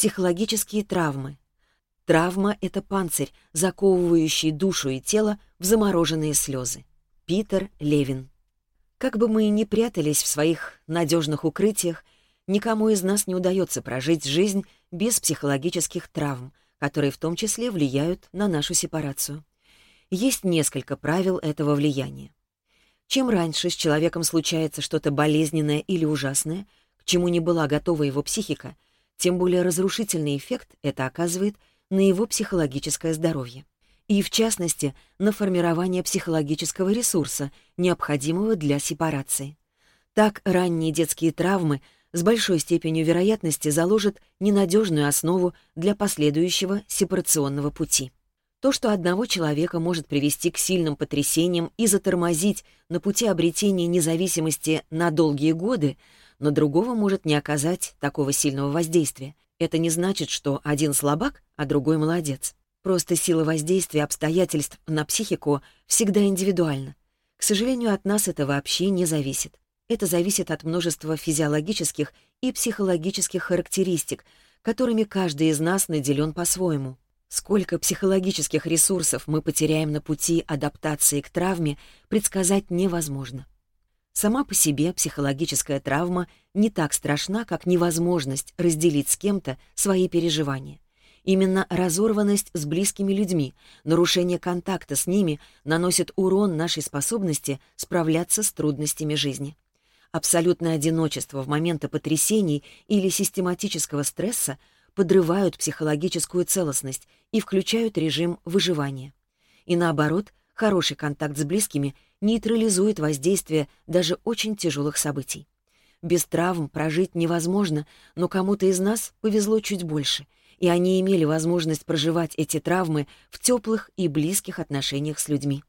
психологические травмы. Травма — это панцирь, заковывающий душу и тело в замороженные слезы. Питер Левин. Как бы мы ни прятались в своих надежных укрытиях, никому из нас не удается прожить жизнь без психологических травм, которые в том числе влияют на нашу сепарацию. Есть несколько правил этого влияния. Чем раньше с человеком случается что-то болезненное или ужасное, к чему не была готова его психика — тем более разрушительный эффект это оказывает на его психологическое здоровье. И, в частности, на формирование психологического ресурса, необходимого для сепарации. Так ранние детские травмы с большой степенью вероятности заложат ненадежную основу для последующего сепарационного пути. То, что одного человека может привести к сильным потрясениям и затормозить на пути обретения независимости на долгие годы — на другого может не оказать такого сильного воздействия. Это не значит, что один слабак, а другой молодец. Просто сила воздействия обстоятельств на психику всегда индивидуальна. К сожалению, от нас это вообще не зависит. Это зависит от множества физиологических и психологических характеристик, которыми каждый из нас наделен по-своему. Сколько психологических ресурсов мы потеряем на пути адаптации к травме, предсказать невозможно. Сама по себе психологическая травма не так страшна, как невозможность разделить с кем-то свои переживания. Именно разорванность с близкими людьми, нарушение контакта с ними наносит урон нашей способности справляться с трудностями жизни. Абсолютное одиночество в моменты потрясений или систематического стресса подрывают психологическую целостность и включают режим выживания. И наоборот, хороший контакт с близкими нейтрализует воздействие даже очень тяжелых событий. Без травм прожить невозможно, но кому-то из нас повезло чуть больше, и они имели возможность проживать эти травмы в теплых и близких отношениях с людьми.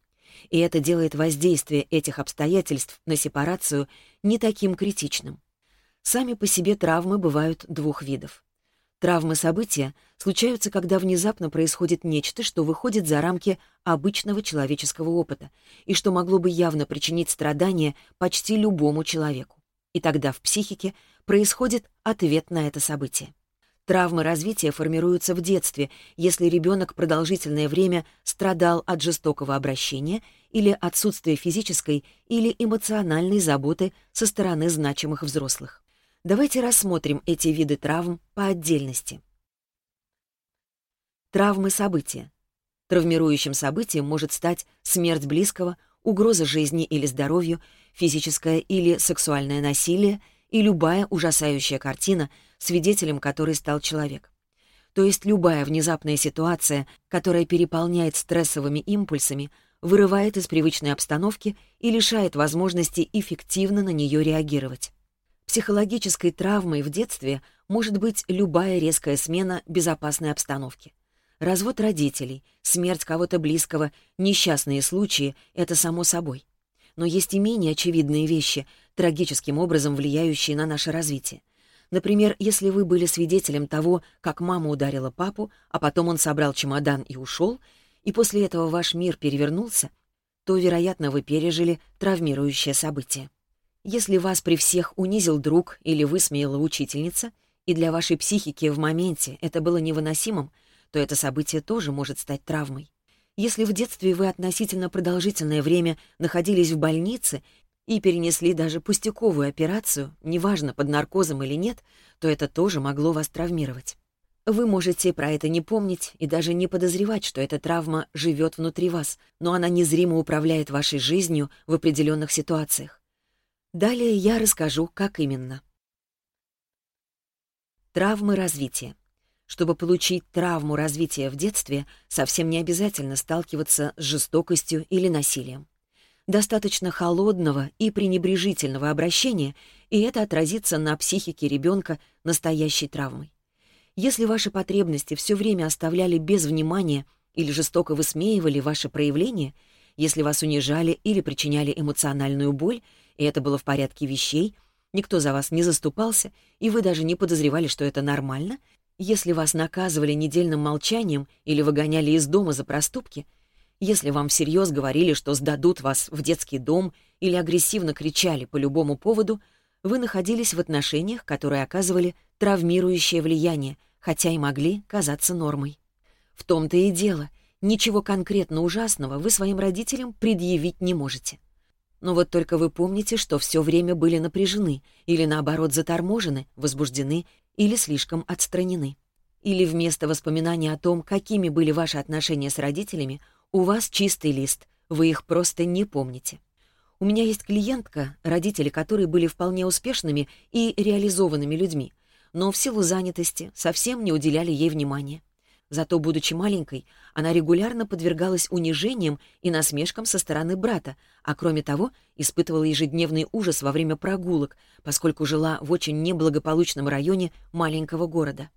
И это делает воздействие этих обстоятельств на сепарацию не таким критичным. Сами по себе травмы бывают двух видов. Травмы события случаются, когда внезапно происходит нечто, что выходит за рамки обычного человеческого опыта и что могло бы явно причинить страдания почти любому человеку. И тогда в психике происходит ответ на это событие. Травмы развития формируются в детстве, если ребенок продолжительное время страдал от жестокого обращения или отсутствия физической или эмоциональной заботы со стороны значимых взрослых. Давайте рассмотрим эти виды травм по отдельности. Травмы события. Травмирующим событием может стать смерть близкого, угроза жизни или здоровью, физическое или сексуальное насилие и любая ужасающая картина, свидетелем которой стал человек. То есть любая внезапная ситуация, которая переполняет стрессовыми импульсами, вырывает из привычной обстановки и лишает возможности эффективно на нее реагировать психологической травмой в детстве может быть любая резкая смена безопасной обстановки. Развод родителей, смерть кого-то близкого, несчастные случаи — это само собой. Но есть и менее очевидные вещи, трагическим образом влияющие на наше развитие. Например, если вы были свидетелем того, как мама ударила папу, а потом он собрал чемодан и ушел, и после этого ваш мир перевернулся, то, вероятно, вы пережили травмирующее событие. Если вас при всех унизил друг или высмеяла учительница, и для вашей психики в моменте это было невыносимым, то это событие тоже может стать травмой. Если в детстве вы относительно продолжительное время находились в больнице и перенесли даже пустяковую операцию, неважно, под наркозом или нет, то это тоже могло вас травмировать. Вы можете про это не помнить и даже не подозревать, что эта травма живет внутри вас, но она незримо управляет вашей жизнью в определенных ситуациях. Далее я расскажу, как именно. Травмы развития. Чтобы получить травму развития в детстве, совсем не обязательно сталкиваться с жестокостью или насилием. Достаточно холодного и пренебрежительного обращения, и это отразится на психике ребенка настоящей травмой. Если ваши потребности все время оставляли без внимания или жестоко высмеивали ваше проявление, если вас унижали или причиняли эмоциональную боль, и это было в порядке вещей, никто за вас не заступался, и вы даже не подозревали, что это нормально, если вас наказывали недельным молчанием или выгоняли из дома за проступки, если вам всерьез говорили, что сдадут вас в детский дом или агрессивно кричали по любому поводу, вы находились в отношениях, которые оказывали травмирующее влияние, хотя и могли казаться нормой. В том-то и дело, ничего конкретно ужасного вы своим родителям предъявить не можете. Но вот только вы помните, что все время были напряжены или, наоборот, заторможены, возбуждены или слишком отстранены. Или вместо воспоминания о том, какими были ваши отношения с родителями, у вас чистый лист, вы их просто не помните. У меня есть клиентка, родители которой были вполне успешными и реализованными людьми, но в силу занятости совсем не уделяли ей внимания. Зато, будучи маленькой, она регулярно подвергалась унижениям и насмешкам со стороны брата, а кроме того, испытывала ежедневный ужас во время прогулок, поскольку жила в очень неблагополучном районе маленького города.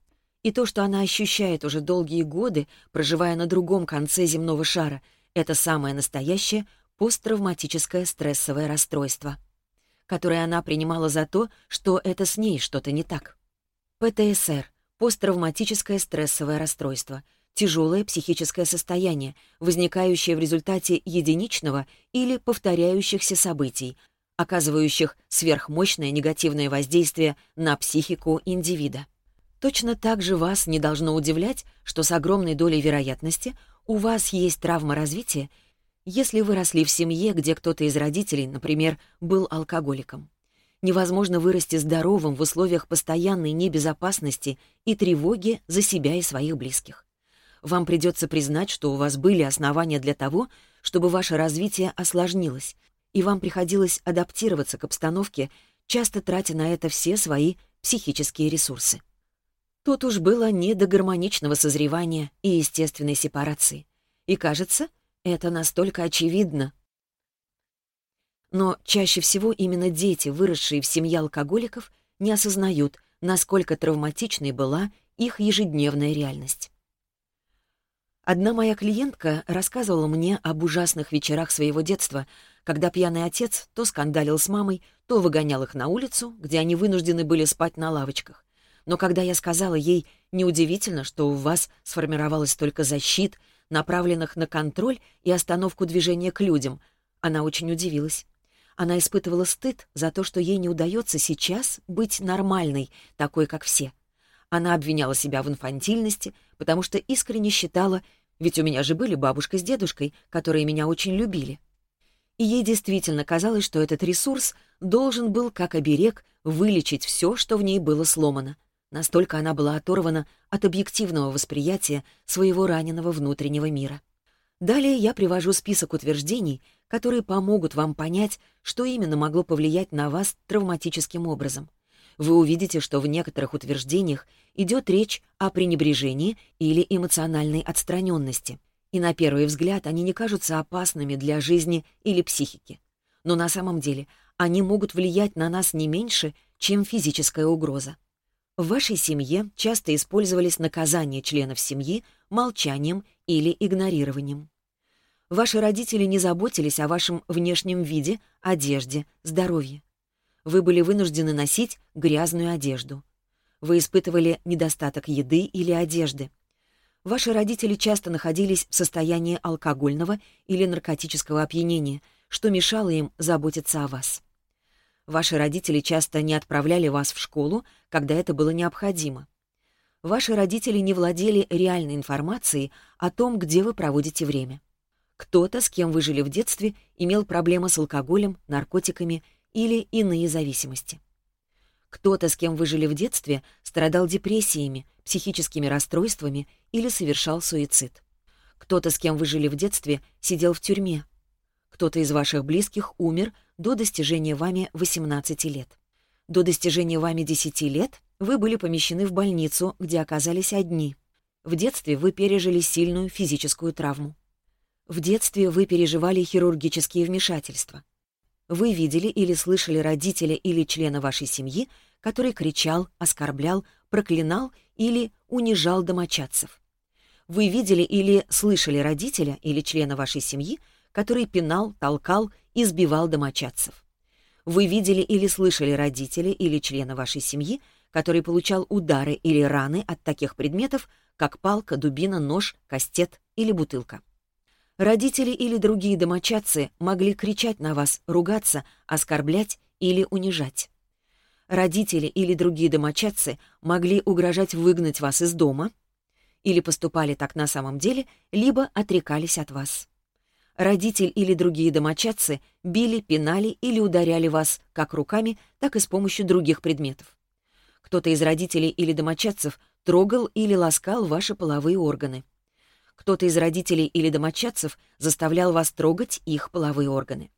И то, что она ощущает уже долгие годы, проживая на другом конце земного шара, это самое настоящее посттравматическое стрессовое расстройство, которое она принимала за то, что это с ней что-то не так. ПТСР посттравматическое стрессовое расстройство, тяжелое психическое состояние, возникающее в результате единичного или повторяющихся событий, оказывающих сверхмощное негативное воздействие на психику индивида. Точно так же вас не должно удивлять, что с огромной долей вероятности у вас есть травма развития, если вы росли в семье, где кто-то из родителей, например, был алкоголиком невозможно вырасти здоровым в условиях постоянной небезопасности и тревоги за себя и своих близких. Вам придется признать, что у вас были основания для того, чтобы ваше развитие осложнилось, и вам приходилось адаптироваться к обстановке, часто тратя на это все свои психические ресурсы. Тут уж было не до гармоничного созревания и естественной сепарации. И кажется, это настолько очевидно, но чаще всего именно дети, выросшие в семье алкоголиков, не осознают, насколько травматичной была их ежедневная реальность. Одна моя клиентка рассказывала мне об ужасных вечерах своего детства, когда пьяный отец то скандалил с мамой, то выгонял их на улицу, где они вынуждены были спать на лавочках. Но когда я сказала ей, неудивительно, что у вас сформировалась только защит, направленных на контроль и остановку движения к людям, она очень удивилась. Она испытывала стыд за то, что ей не удается сейчас быть нормальной, такой, как все. Она обвиняла себя в инфантильности, потому что искренне считала, ведь у меня же были бабушка с дедушкой, которые меня очень любили. И ей действительно казалось, что этот ресурс должен был, как оберег, вылечить все, что в ней было сломано. Настолько она была оторвана от объективного восприятия своего раненого внутреннего мира. Далее я привожу список утверждений, которые помогут вам понять, что именно могло повлиять на вас травматическим образом. Вы увидите, что в некоторых утверждениях идет речь о пренебрежении или эмоциональной отстраненности. И на первый взгляд они не кажутся опасными для жизни или психики. Но на самом деле они могут влиять на нас не меньше, чем физическая угроза. В вашей семье часто использовались наказания членов семьи молчанием или игнорированием. Ваши родители не заботились о вашем внешнем виде, одежде, здоровье. Вы были вынуждены носить грязную одежду. Вы испытывали недостаток еды или одежды. Ваши родители часто находились в состоянии алкогольного или наркотического опьянения, что мешало им заботиться о вас. Ваши родители часто не отправляли вас в школу, когда это было необходимо. Ваши родители не владели реальной информацией о том, где вы проводите время. Кто-то, с кем вы жили в детстве, имел проблемы с алкоголем, наркотиками или иные зависимости. Кто-то, с кем вы жили в детстве, страдал депрессиями, психическими расстройствами или совершал суицид. Кто-то, с кем вы жили в детстве, сидел в тюрьме. Кто-то из ваших близких умер до достижения вами 18 лет. До достижения вами 10 лет вы были помещены в больницу, где оказались одни. В детстве вы пережили сильную физическую травму. В детстве вы переживали хирургические вмешательства. Вы видели или слышали родителя или члена вашей семьи, который кричал, оскорблял, проклинал или унижал домочадцев. Вы видели или слышали родителя или члена вашей семьи, который пинал, толкал, избивал домочадцев. Вы видели или слышали родителя или члена вашей семьи, который получал удары или раны от таких предметов, как палка, дубина, нож, кастет или бутылка. Родители или другие домочадцы могли кричать на вас, ругаться, оскорблять или унижать. Родители или другие домочадцы могли угрожать выгнать вас из дома, или поступали так на самом деле, либо отрекались от вас. Родитель или другие домочадцы били, пинали или ударяли вас как руками, так и с помощью других предметов. Кто-то из родителей или домочадцев трогал или ласкал ваши половые органы. Кто-то из родителей или домочадцев заставлял вас трогать их половые органы.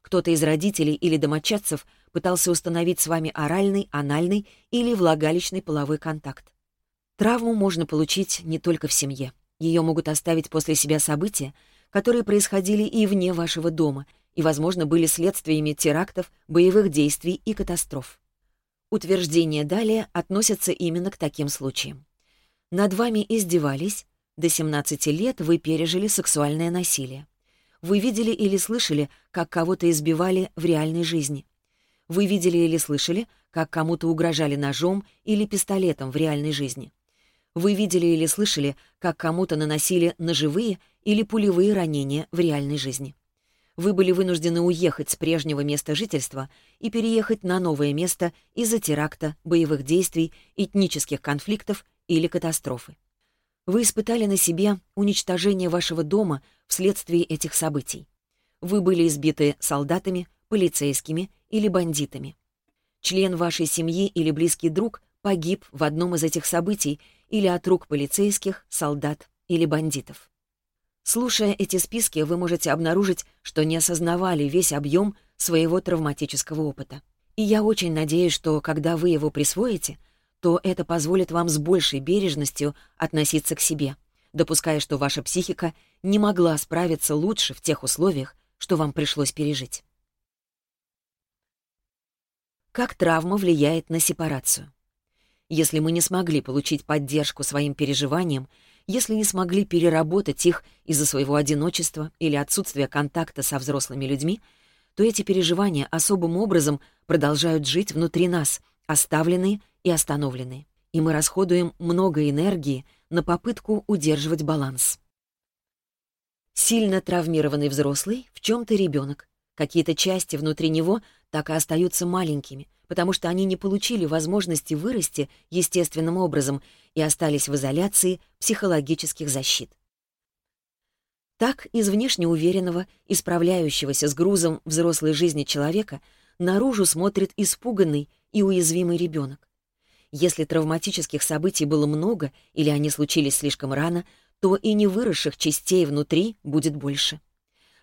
Кто-то из родителей или домочадцев пытался установить с вами оральный, анальный или влагалищный половой контакт. Травму можно получить не только в семье. Ее могут оставить после себя события, которые происходили и вне вашего дома, и, возможно, были следствиями терактов, боевых действий и катастроф. Утверждения далее относятся именно к таким случаям. Над вами издевались, до 17 лет вы пережили сексуальное насилие. Вы видели или слышали, как кого-то избивали в реальной жизни. Вы видели или слышали, как кому-то угрожали ножом или пистолетом в реальной жизни. Вы видели или слышали, как кому-то наносили ножевые или пулевые ранения в реальной жизни. Вы были вынуждены уехать с прежнего места жительства и переехать на новое место из-за теракта, боевых Вы испытали на себе уничтожение вашего дома вследствие этих событий. Вы были избиты солдатами, полицейскими или бандитами. Член вашей семьи или близкий друг погиб в одном из этих событий или от рук полицейских, солдат или бандитов. Слушая эти списки, вы можете обнаружить, что не осознавали весь объем своего травматического опыта. И я очень надеюсь, что когда вы его присвоите — то это позволит вам с большей бережностью относиться к себе, допуская, что ваша психика не могла справиться лучше в тех условиях, что вам пришлось пережить. Как травма влияет на сепарацию? Если мы не смогли получить поддержку своим переживаниям, если не смогли переработать их из-за своего одиночества или отсутствия контакта со взрослыми людьми, то эти переживания особым образом продолжают жить внутри нас — оставлены и остановлены, и мы расходуем много энергии на попытку удерживать баланс. Сильно травмированный взрослый в чем-то ребенок. Какие-то части внутри него так и остаются маленькими, потому что они не получили возможности вырасти естественным образом и остались в изоляции психологических защит. Так из внешне уверенного, исправляющегося с грузом взрослой жизни человека наружу смотрит испуганный, и уязвимый ребенок. Если травматических событий было много или они случились слишком рано, то и не выросших частей внутри будет больше.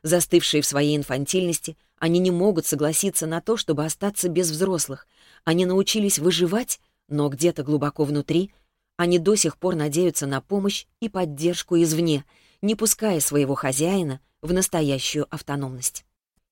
Застывшие в своей инфантильности, они не могут согласиться на то, чтобы остаться без взрослых. Они научились выживать, но где-то глубоко внутри они до сих пор надеются на помощь и поддержку извне, не пуская своего хозяина в настоящую автономность.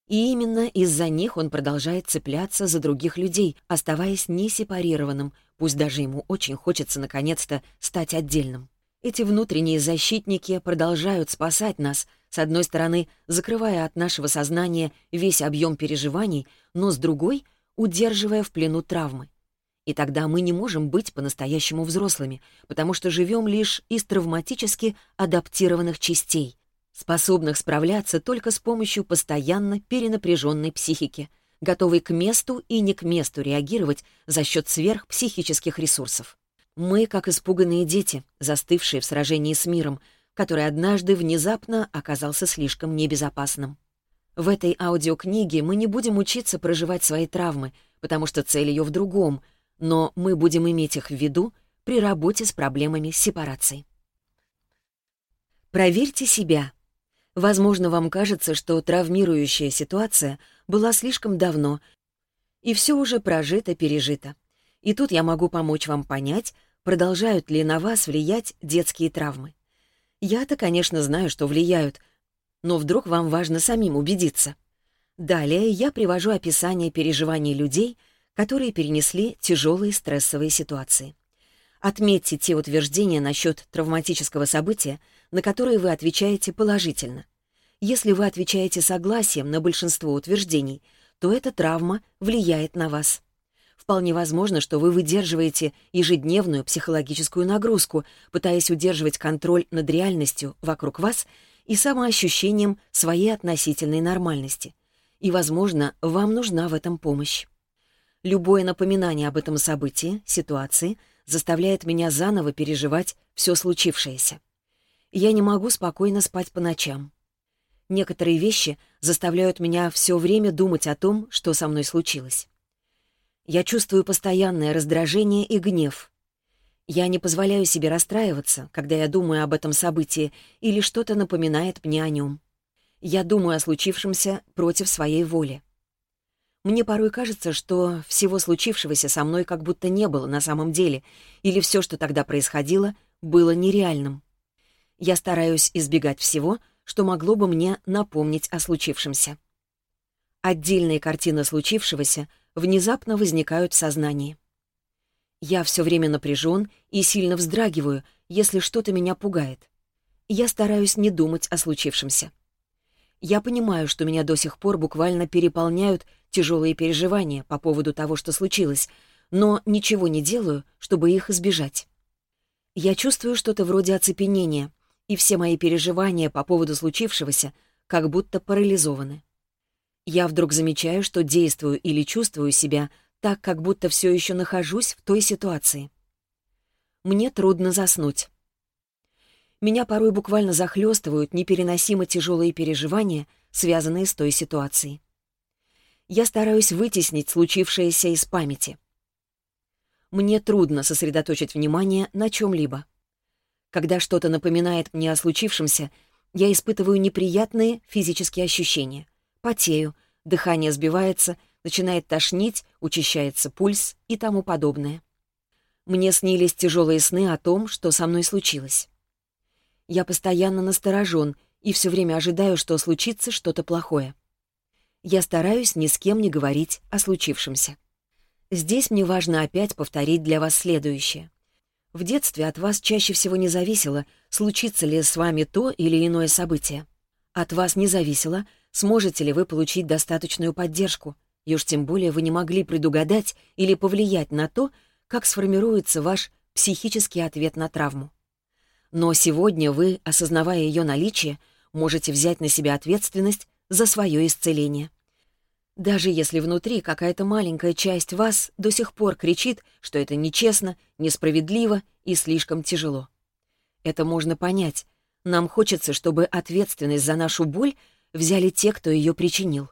И именно из-за них он продолжает цепляться за других людей, оставаясь несепарированным, пусть даже ему очень хочется наконец-то стать отдельным. Эти внутренние защитники продолжают спасать нас, с одной стороны, закрывая от нашего сознания весь объем переживаний, но с другой — удерживая в плену травмы. И тогда мы не можем быть по-настоящему взрослыми, потому что живем лишь из травматически адаптированных частей способных справляться только с помощью постоянно перенапряженной психики, готовой к месту и не к месту реагировать за счет сверхпсихических ресурсов. Мы, как испуганные дети, застывшие в сражении с миром, который однажды внезапно оказался слишком небезопасным. В этой аудиокниге мы не будем учиться проживать свои травмы, потому что цель ее в другом, но мы будем иметь их в виду при работе с проблемами сепарации. Проверьте себя Возможно, вам кажется, что травмирующая ситуация была слишком давно, и все уже прожито-пережито. И тут я могу помочь вам понять, продолжают ли на вас влиять детские травмы. Я-то, конечно, знаю, что влияют, но вдруг вам важно самим убедиться. Далее я привожу описание переживаний людей, которые перенесли тяжелые стрессовые ситуации. Отметьте те утверждения насчет травматического события, на которые вы отвечаете положительно. Если вы отвечаете согласием на большинство утверждений, то эта травма влияет на вас. Вполне возможно, что вы выдерживаете ежедневную психологическую нагрузку, пытаясь удерживать контроль над реальностью вокруг вас и самоощущением своей относительной нормальности. И, возможно, вам нужна в этом помощь. Любое напоминание об этом событии, ситуации, заставляет меня заново переживать все случившееся. Я не могу спокойно спать по ночам. Некоторые вещи заставляют меня все время думать о том, что со мной случилось. Я чувствую постоянное раздражение и гнев. Я не позволяю себе расстраиваться, когда я думаю об этом событии или что-то напоминает мне о нем. Я думаю о случившемся против своей воли. Мне порой кажется, что всего случившегося со мной как будто не было на самом деле, или все, что тогда происходило, было нереальным. Я стараюсь избегать всего, что могло бы мне напомнить о случившемся. Отдельные картины случившегося внезапно возникают в сознании. Я все время напряжен и сильно вздрагиваю, если что-то меня пугает. Я стараюсь не думать о случившемся. Я понимаю, что меня до сих пор буквально переполняют тяжелые переживания по поводу того, что случилось, но ничего не делаю, чтобы их избежать. Я чувствую что-то вроде оцепенения, и все мои переживания по поводу случившегося как будто парализованы. Я вдруг замечаю, что действую или чувствую себя так, как будто все еще нахожусь в той ситуации. Мне трудно заснуть. Меня порой буквально захлестывают непереносимо тяжелые переживания, связанные с той ситуацией. Я стараюсь вытеснить случившееся из памяти. Мне трудно сосредоточить внимание на чем-либо. Когда что-то напоминает мне о случившемся, я испытываю неприятные физические ощущения. Потею, дыхание сбивается, начинает тошнить, учащается пульс и тому подобное. Мне снились тяжелые сны о том, что со мной случилось. Я постоянно насторожен и все время ожидаю, что случится что-то плохое. Я стараюсь ни с кем не говорить о случившемся. Здесь мне важно опять повторить для вас следующее. В детстве от вас чаще всего не зависело, случится ли с вами то или иное событие. От вас не зависело, сможете ли вы получить достаточную поддержку, и уж тем более вы не могли предугадать или повлиять на то, как сформируется ваш психический ответ на травму. Но сегодня вы, осознавая ее наличие, можете взять на себя Даже если внутри какая-то маленькая часть вас до сих пор кричит, что это нечестно, несправедливо и слишком тяжело. Это можно понять. Нам хочется, чтобы ответственность за нашу боль взяли те, кто ее причинил.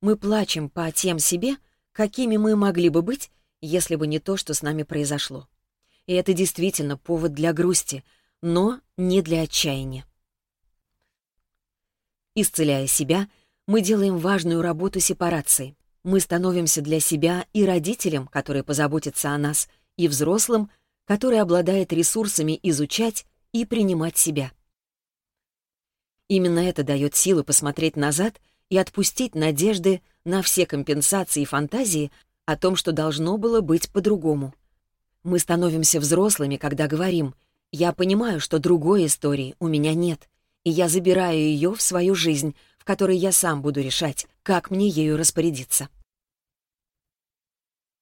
Мы плачем по тем себе, какими мы могли бы быть, если бы не то, что с нами произошло. И это действительно повод для грусти, но не для отчаяния. Исцеляя себя — мы делаем важную работу сепарации. Мы становимся для себя и родителем, который позаботится о нас, и взрослым, который обладает ресурсами изучать и принимать себя. Именно это дает силы посмотреть назад и отпустить надежды на все компенсации и фантазии о том, что должно было быть по-другому. Мы становимся взрослыми, когда говорим «я понимаю, что другой истории у меня нет, и я забираю ее в свою жизнь», который я сам буду решать, как мне ею распорядиться.